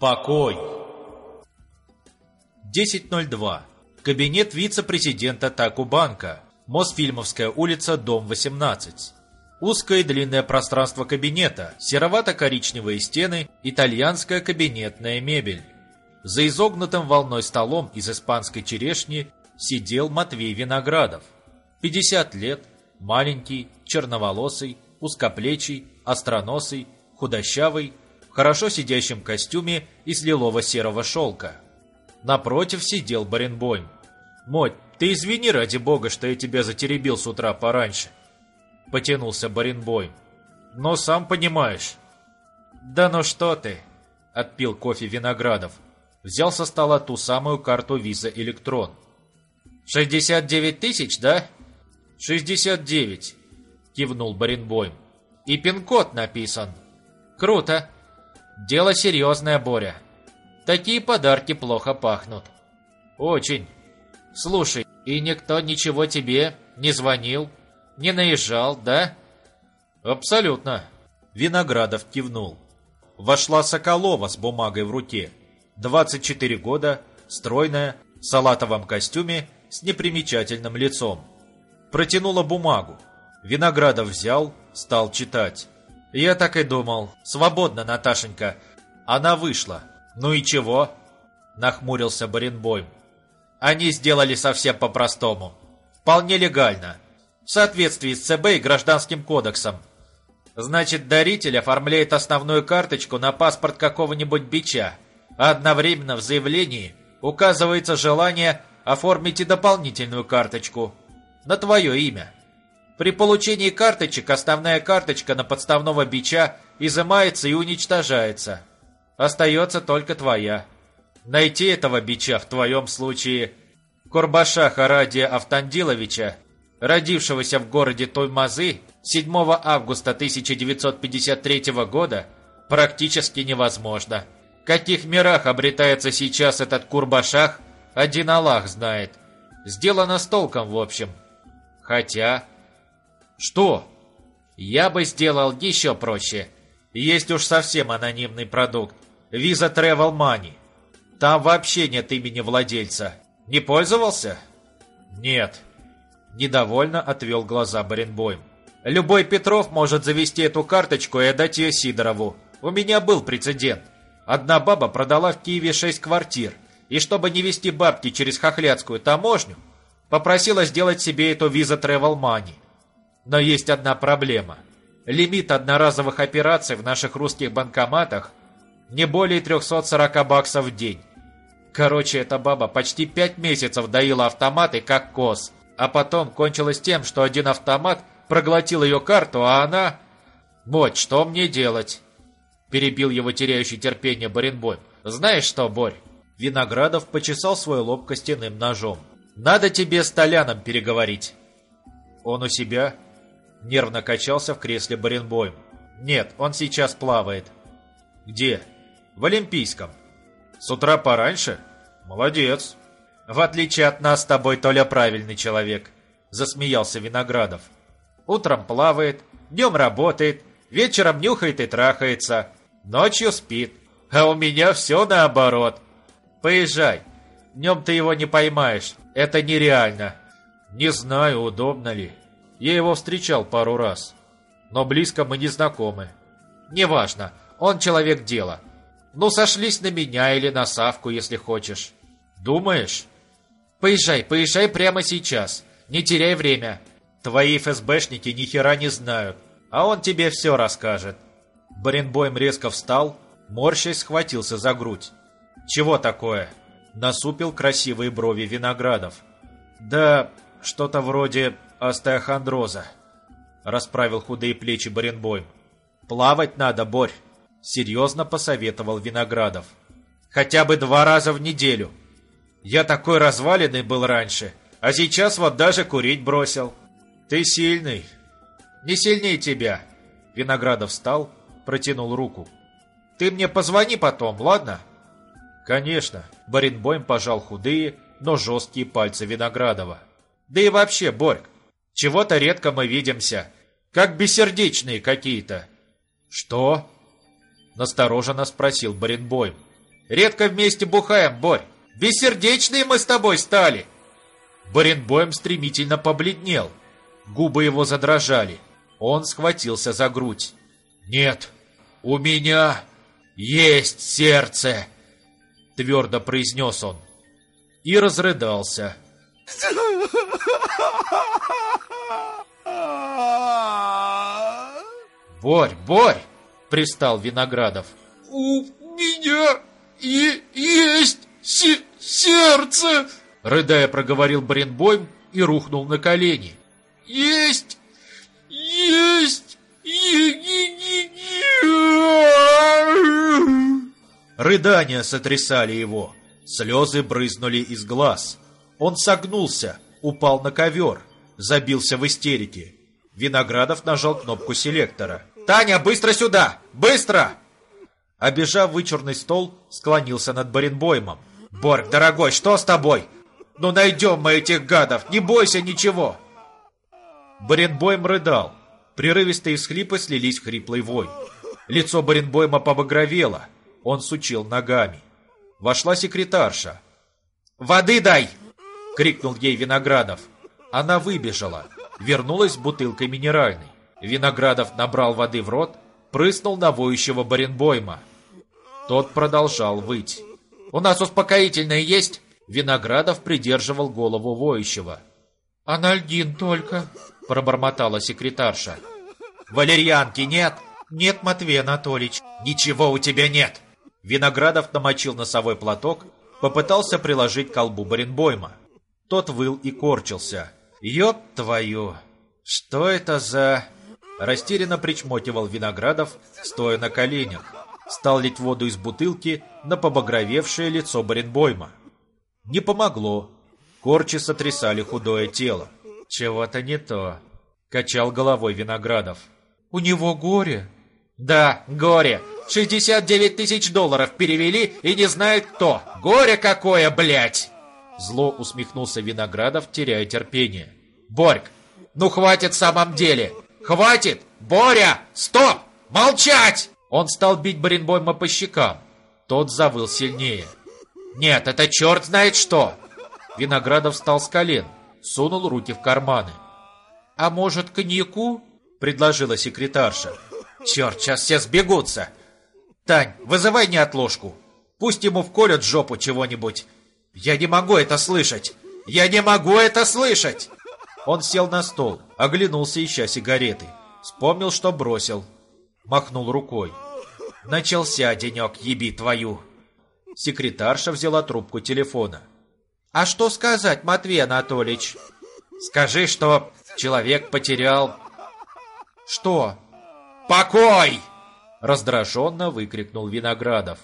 Покой. 10.02. Кабинет вице-президента Такубанка. Мосфильмовская улица, дом 18. Узкое длинное пространство кабинета, серовато-коричневые стены, итальянская кабинетная мебель. За изогнутым волной столом из испанской черешни сидел Матвей Виноградов. 50 лет, маленький, черноволосый, узкоплечий, остроносый, худощавый, хорошо сидящем костюме из лилово-серого шелка. Напротив сидел Баренбойм. «Моть, ты извини ради бога, что я тебя затеребил с утра пораньше», — потянулся Баренбойм. «Но сам понимаешь». «Да ну что ты», — отпил кофе Виноградов. Взял со стола ту самую карту Visa Электрон. «Шестьдесят девять тысяч, да?» «Шестьдесят девять», — кивнул Баренбойм. «И пин-код написан». «Круто. Дело серьезное, Боря. Такие подарки плохо пахнут». «Очень. Слушай, и никто ничего тебе не звонил, не наезжал, да?» «Абсолютно», — Виноградов кивнул. Вошла Соколова с бумагой в руке. 24 года, стройная, в салатовом костюме, с непримечательным лицом. Протянула бумагу. Виноградов взял, стал читать. Я так и думал. Свободно, Наташенька. Она вышла. Ну и чего? Нахмурился Баренбойм. Они сделали совсем по-простому. Вполне легально. В соответствии с ЦБ и Гражданским кодексом. Значит, даритель оформляет основную карточку на паспорт какого-нибудь бича, а одновременно в заявлении указывается желание оформить и дополнительную карточку на твое имя. При получении карточек основная карточка на подставного бича изымается и уничтожается. Остается только твоя. Найти этого бича в твоем случае Курбаша Харадия Автандиловича, родившегося в городе Тоймазы 7 августа 1953 года, практически невозможно. В каких мирах обретается сейчас этот Курбашах, один Аллах знает. Сделано с толком, в общем. Хотя... Что? Я бы сделал еще проще. Есть уж совсем анонимный продукт. Visa Travel Money. Там вообще нет имени владельца. Не пользовался? Нет. Недовольно отвел глаза Баренбойм. Любой Петров может завести эту карточку и отдать ее Сидорову. У меня был прецедент. Одна баба продала в Киеве шесть квартир, и чтобы не вести бабки через хохлядскую таможню, попросила сделать себе эту Visa Travel Money. Но есть одна проблема. Лимит одноразовых операций в наших русских банкоматах не более 340 баксов в день. Короче, эта баба почти пять месяцев доила автоматы как коз, а потом кончилось тем, что один автомат проглотил ее карту, а она... «Вот, что мне делать?» Перебил его теряющий терпение Баренбойм. «Знаешь что, Борь?» Виноградов почесал свой лоб костяным ножом. «Надо тебе с Толяном переговорить». «Он у себя?» Нервно качался в кресле Баренбойм. «Нет, он сейчас плавает». «Где?» «В Олимпийском». «С утра пораньше?» «Молодец». «В отличие от нас с тобой, Толя правильный человек», — засмеялся Виноградов. «Утром плавает, днем работает, вечером нюхает и трахается, ночью спит. А у меня все наоборот. Поезжай, днем ты его не поймаешь, это нереально». «Не знаю, удобно ли». Я его встречал пару раз, но близко мы не знакомы. Неважно, он человек дела. Ну, сошлись на меня или на Савку, если хочешь. Думаешь? Поезжай, поезжай прямо сейчас. Не теряй время. Твои ФСБшники ни хера не знают, а он тебе все расскажет. Баренбойм резко встал, морщась схватился за грудь. Чего такое? Насупил красивые брови Виноградов. Да, что-то вроде остеохондроза», — расправил худые плечи Баренбойм. «Плавать надо, Борь», — серьезно посоветовал Виноградов. «Хотя бы два раза в неделю. Я такой разваленный был раньше, а сейчас вот даже курить бросил. Ты сильный». «Не сильнее тебя», — Виноградов встал, протянул руку. «Ты мне позвони потом, ладно?» «Конечно», — Баренбойм пожал худые, но жесткие пальцы Виноградова. «Да и вообще, Борьк, чего-то редко мы видимся. Как бессердечные какие-то. Что? Настороженно спросил Баренбойм. Редко вместе бухаем, Борь. Бессердечные мы с тобой стали. Баренбоем стремительно побледнел. Губы его задрожали. Он схватился за грудь. «Нет, у меня есть сердце!» Твердо произнес он. И разрыдался. «Борь, Борь!» — пристал Виноградов. «У меня и есть сердце!» Рыдая, проговорил Бренбойм и рухнул на колени. «Есть! Есть! Рыдания сотрясали его. Слезы брызнули из глаз. Он согнулся, упал на ковер, забился в истерике. Виноградов нажал кнопку селектора. «Таня, быстро сюда! Быстро!» Обежав вычурный стол, склонился над Баренбоймом. «Борг, дорогой, что с тобой? Ну найдем мы этих гадов, не бойся ничего!» Баренбойм рыдал. Прерывистые всхлипы слились в хриплый вой. Лицо Баренбойма побагровело. Он сучил ногами. Вошла секретарша. «Воды дай!» — крикнул ей Виноградов. Она выбежала, вернулась с бутылкой минеральной. Виноградов набрал воды в рот, прыснул на воющего Баренбойма. Тот продолжал выть. «У нас успокоительное есть?» Виноградов придерживал голову воющего. «Анальгин только», — пробормотала секретарша. «Валерьянки нет?» «Нет, Матвей Анатольевич». «Ничего у тебя нет!» Виноградов намочил носовой платок, попытался приложить колбу Баренбойма. Тот выл и корчился. «Ёб твою! Что это за...» Растерянно причмокивал Виноградов, стоя на коленях. Стал лить воду из бутылки на побагровевшее лицо Баренбойма. Не помогло. Корчи сотрясали худое тело. «Чего-то не то», — качал головой Виноградов. «У него горе?» «Да, горе. 69 тысяч долларов перевели и не знает кто. Горе какое, блядь!» Зло усмехнулся Виноградов, теряя терпение. «Борьк, ну хватит в самом деле! Хватит! Боря! Стоп! Молчать!» Он стал бить Баренбойма по щекам. Тот завыл сильнее. «Нет, это черт знает что!» Виноградов встал с колен, сунул руки в карманы. «А может, коньяку?» — предложила секретарша. Черт, сейчас все сбегутся. Тань, вызывай неотложку. Пусть ему вколют жопу чего-нибудь. Я не могу это слышать. Я не могу это слышать. Он сел на стол, оглянулся, ища сигареты. Вспомнил, что бросил. Махнул рукой. Начался денек, еби твою. Секретарша взяла трубку телефона. А что сказать, Матвей Анатольевич? Скажи, что человек потерял... Что? «Покой!» — раздраженно выкрикнул Виноградов.